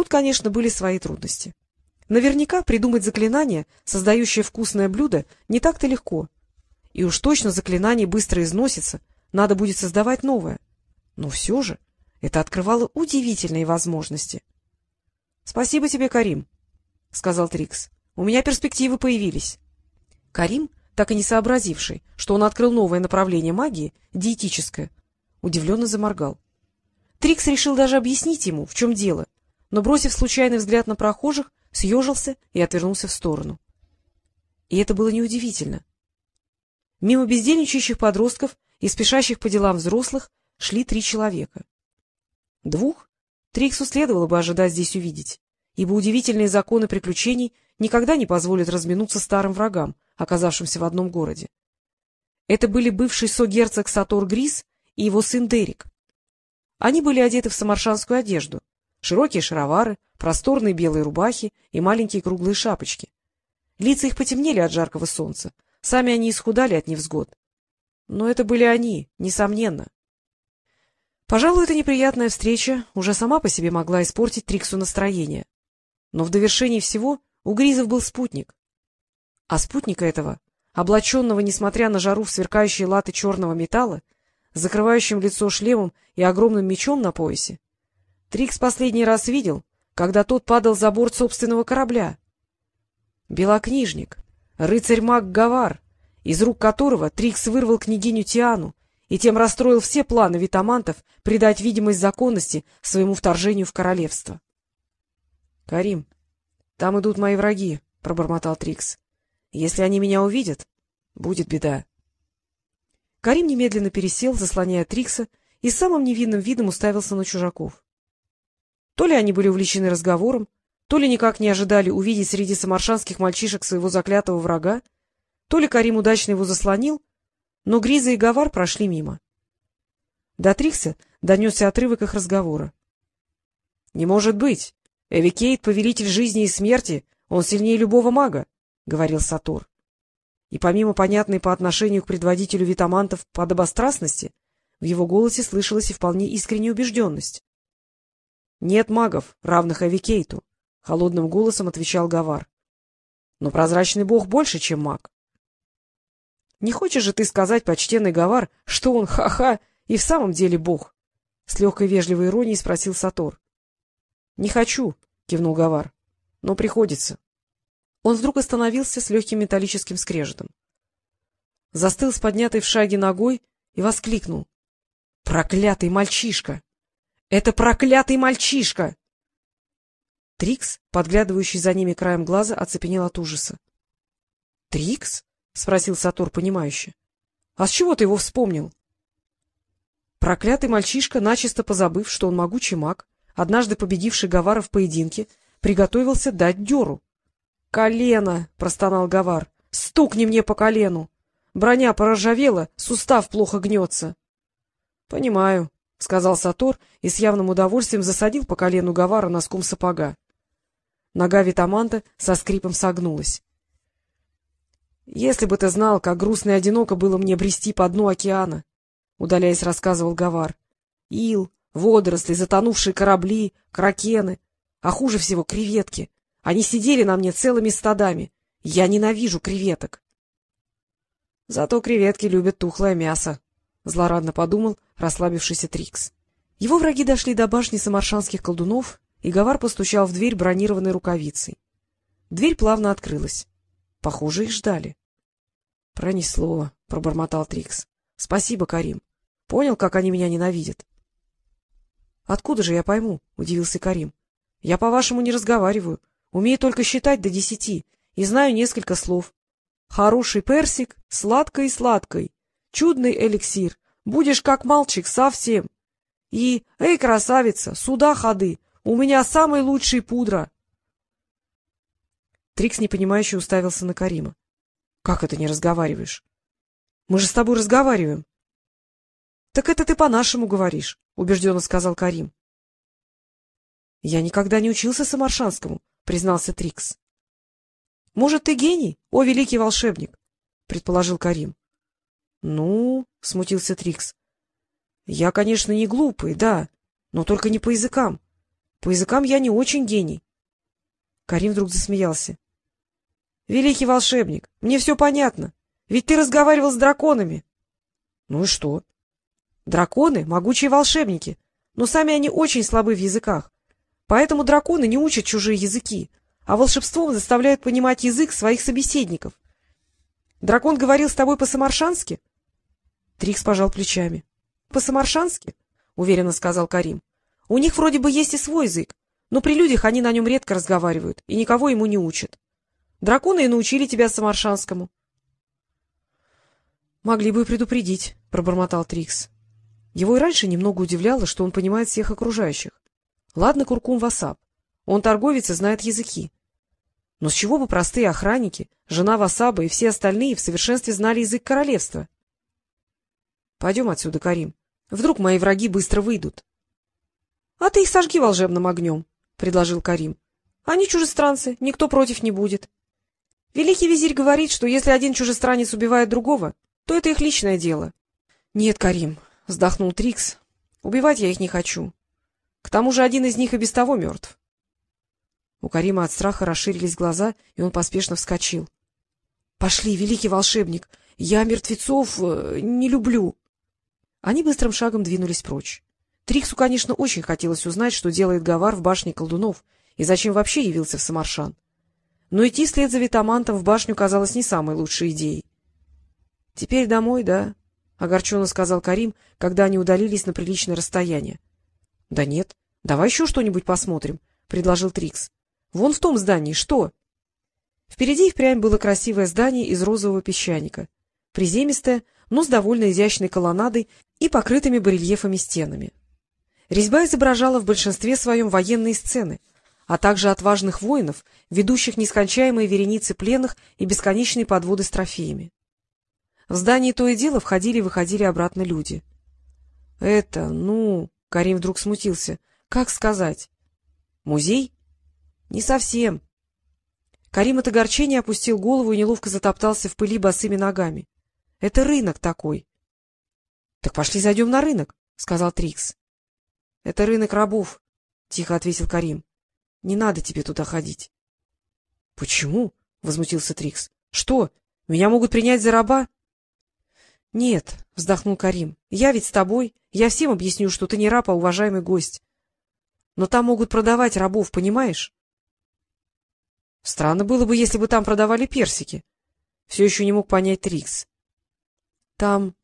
Тут, конечно, были свои трудности. Наверняка придумать заклинание, создающее вкусное блюдо, не так-то легко. И уж точно заклинание быстро износится, надо будет создавать новое. Но все же это открывало удивительные возможности. — Спасибо тебе, Карим, — сказал Трикс. — У меня перспективы появились. Карим, так и не сообразивший, что он открыл новое направление магии, диетическое, удивленно заморгал. Трикс решил даже объяснить ему, в чем дело, но, бросив случайный взгляд на прохожих, съежился и отвернулся в сторону. И это было неудивительно. Мимо бездельничающих подростков и спешащих по делам взрослых шли три человека. Двух Триксу следовало бы ожидать здесь увидеть, ибо удивительные законы приключений никогда не позволят разминуться старым врагам, оказавшимся в одном городе. Это были бывший согерцог Сатор Грис и его сын Дерек. Они были одеты в самаршанскую одежду, широкие шаровары, просторные белые рубахи и маленькие круглые шапочки. Лица их потемнели от жаркого солнца, сами они исхудали от невзгод. Но это были они, несомненно. Пожалуй, эта неприятная встреча уже сама по себе могла испортить Триксу настроение. Но в довершении всего у Гризов был спутник. А спутника этого, облаченного, несмотря на жару в сверкающие латы черного металла, закрывающим лицо шлемом и огромным мечом на поясе, Трикс последний раз видел, когда тот падал за борт собственного корабля. Белокнижник, рыцарь-маг Гавар, из рук которого Трикс вырвал княгиню Тиану и тем расстроил все планы витамантов придать видимость законности своему вторжению в королевство. — Карим, там идут мои враги, — пробормотал Трикс. — Если они меня увидят, будет беда. Карим немедленно пересел, заслоняя Трикса, и самым невинным видом уставился на чужаков. То ли они были увлечены разговором, то ли никак не ожидали увидеть среди самаршанских мальчишек своего заклятого врага, то ли Карим удачно его заслонил, но Гриза и Гавар прошли мимо. До Трикса донесся отрывок их разговора. — Не может быть! Эвикейт — повелитель жизни и смерти, он сильнее любого мага, — говорил Сатор. И помимо понятной по отношению к предводителю витамантов подобострастности, в его голосе слышалась и вполне искренняя убежденность. — Нет магов, равных Эвикейту, — холодным голосом отвечал Гавар. — Но прозрачный бог больше, чем маг. Не хочешь же ты сказать, почтенный Гавар, что он, ха-ха, и в самом деле бог? — с легкой вежливой иронией спросил Сатор. — Не хочу, — кивнул Гавар, — но приходится. Он вдруг остановился с легким металлическим скрежетом. Застыл с поднятой в шаге ногой и воскликнул. — Проклятый мальчишка! Это проклятый мальчишка! Трикс, подглядывающий за ними краем глаза, оцепенел от ужаса. — Трикс? — спросил Сатур понимающе. — А с чего ты его вспомнил? Проклятый мальчишка, начисто позабыв, что он могучий маг, однажды победивший Гавара в поединке, приготовился дать дёру. — Колено! — простонал Гавар. — Стукни мне по колену! Броня порозжавела, сустав плохо гнется. — Понимаю, — сказал Сатор и с явным удовольствием засадил по колену Гавара носком сапога. Нога Витаманта со скрипом согнулась. Если бы ты знал, как грустно и одиноко было мне брести по дну океана, — удаляясь, рассказывал Гавар. Ил, водоросли, затонувшие корабли, кракены, а хуже всего креветки. Они сидели на мне целыми стадами. Я ненавижу креветок. — Зато креветки любят тухлое мясо, — злорадно подумал расслабившийся Трикс. Его враги дошли до башни самаршанских колдунов, и Гавар постучал в дверь бронированной рукавицей. Дверь плавно открылась. Похоже, их ждали. — Пронесло, — пробормотал Трикс. — Спасибо, Карим. Понял, как они меня ненавидят? — Откуда же я пойму? — удивился Карим. — Я, по-вашему, не разговариваю. Умею только считать до десяти и знаю несколько слов. Хороший персик, сладкой и сладкой. Чудный эликсир. Будешь как мальчик совсем. И, эй, красавица, сюда ходы. У меня самый лучший пудра. Трикс непонимающе уставился на Карима. — Как это не разговариваешь? — Мы же с тобой разговариваем. — Так это ты по-нашему говоришь, — убежденно сказал Карим. — Я никогда не учился самаршанскому, — признался Трикс. — Может, ты гений, о великий волшебник? — предположил Карим. — Ну, — смутился Трикс, — я, конечно, не глупый, да, но только не по языкам. — По языкам я не очень гений. Карим вдруг засмеялся. — Великий волшебник, мне все понятно. Ведь ты разговаривал с драконами. — Ну и что? — Драконы — могучие волшебники, но сами они очень слабы в языках. Поэтому драконы не учат чужие языки, а волшебством заставляют понимать язык своих собеседников. Дракон говорил с тобой по-самаршански? Трикс пожал плечами. — По-самаршански? — уверенно сказал Карим. — У них вроде бы есть и свой язык, но при людях они на нем редко разговаривают и никого ему не учат. Драконы и научили тебя самаршанскому. — Могли бы и предупредить, — пробормотал Трикс. Его и раньше немного удивляло, что он понимает всех окружающих. Ладно, Куркум Васап, он торговец и знает языки. Но с чего бы простые охранники, жена Васаба и все остальные в совершенстве знали язык королевства? — Пойдем отсюда, Карим. Вдруг мои враги быстро выйдут. — А ты их сожги волшебным огнем, — предложил Карим. — Они чужестранцы, никто против не будет. Великий визирь говорит, что если один чужестранец убивает другого, то это их личное дело. — Нет, Карим, — вздохнул Трикс, — убивать я их не хочу. К тому же один из них и без того мертв. У Карима от страха расширились глаза, и он поспешно вскочил. — Пошли, великий волшебник! Я мертвецов э, не люблю! Они быстрым шагом двинулись прочь. Триксу, конечно, очень хотелось узнать, что делает Гавар в башне колдунов, и зачем вообще явился в Самаршан. Но идти вслед за Витамантом в башню казалось не самой лучшей идеей. — Теперь домой, да? — огорченно сказал Карим, когда они удалились на приличное расстояние. — Да нет, давай еще что-нибудь посмотрим, — предложил Трикс. Вон в том здании что? Впереди и впрямь было красивое здание из розового песчаника. Приземистое, но с довольно изящной колоннадой и покрытыми барельефами стенами. Резьба изображала в большинстве своем военные сцены, а также отважных воинов, ведущих нескончаемые вереницы пленных и бесконечные подводы с трофеями. В здании то и дело входили и выходили обратно люди. — Это, ну... — Карим вдруг смутился. — Как сказать? — Музей? — Не совсем. Карим от огорчения опустил голову и неловко затоптался в пыли босыми ногами. — Это рынок такой. — Так пошли зайдем на рынок, — сказал Трикс. — Это рынок рабов, — тихо ответил Карим. — Не надо тебе туда ходить. — Почему? — возмутился Трикс. — Что, меня могут принять за раба? — Нет, — вздохнул Карим, — я ведь с тобой. Я всем объясню, что ты не раб, а уважаемый гость. Но там могут продавать рабов, понимаешь? — Странно было бы, если бы там продавали персики. Все еще не мог понять Трикс. — Там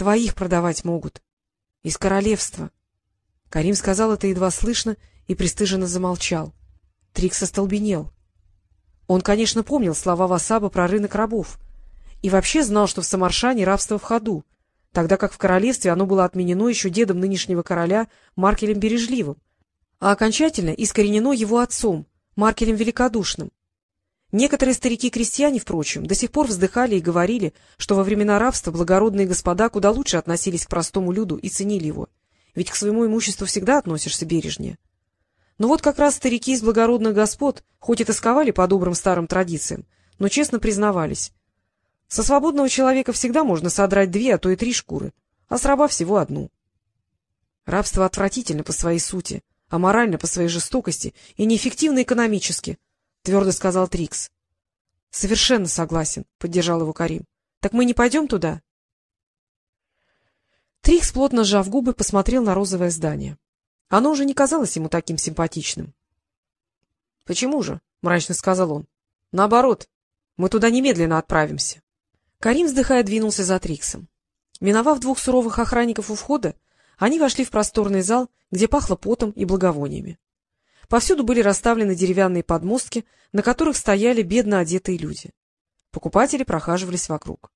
твоих продавать могут. Из королевства. Карим сказал это едва слышно и пристыженно замолчал. Трикс остолбенел. Он, конечно, помнил слова Васаба про рынок рабов и вообще знал, что в Самаршане рабство в ходу, тогда как в королевстве оно было отменено еще дедом нынешнего короля Маркелем Бережливым, а окончательно искоренено его отцом, Маркелем Великодушным. Некоторые старики-крестьяне, впрочем, до сих пор вздыхали и говорили, что во времена рабства благородные господа куда лучше относились к простому люду и ценили его, ведь к своему имуществу всегда относишься бережнее. Но вот как раз старики из благородных господ, хоть и тосковали по добрым старым традициям, но честно признавались. Со свободного человека всегда можно содрать две, а то и три шкуры, а с раба всего одну. Рабство отвратительно по своей сути, аморально по своей жестокости и неэффективно экономически, — твердо сказал Трикс. — Совершенно согласен, — поддержал его Карим. — Так мы не пойдем туда? Трикс, плотно сжав губы, посмотрел на розовое здание. Оно уже не казалось ему таким симпатичным. — Почему же? — мрачно сказал он. — Наоборот, мы туда немедленно отправимся. Карим, вздыхая, двинулся за Триксом. Миновав двух суровых охранников у входа, они вошли в просторный зал, где пахло потом и благовониями. Повсюду были расставлены деревянные подмостки, на которых стояли бедно одетые люди. Покупатели прохаживались вокруг.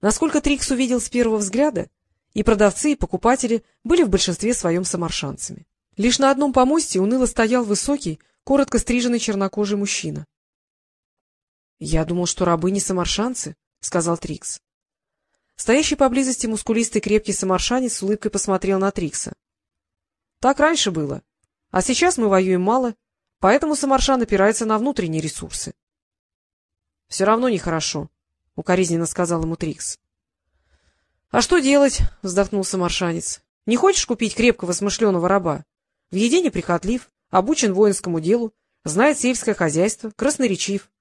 Насколько Трикс увидел с первого взгляда, и продавцы, и покупатели были в большинстве своем самаршанцами. Лишь на одном помосте уныло стоял высокий, коротко стриженный чернокожий мужчина. — Я думал, что рабы не самаршанцы, — сказал Трикс. Стоящий поблизости мускулистый крепкий самаршанец с улыбкой посмотрел на Трикса. — Так раньше было. А сейчас мы воюем мало, поэтому Самаршан опирается на внутренние ресурсы. — Все равно нехорошо, — укоризненно сказал ему Трикс. — А что делать? — вздохнул Самаршанец. — Не хочешь купить крепкого смышленого раба? В еде неприхотлив, обучен воинскому делу, знает сельское хозяйство, красноречив.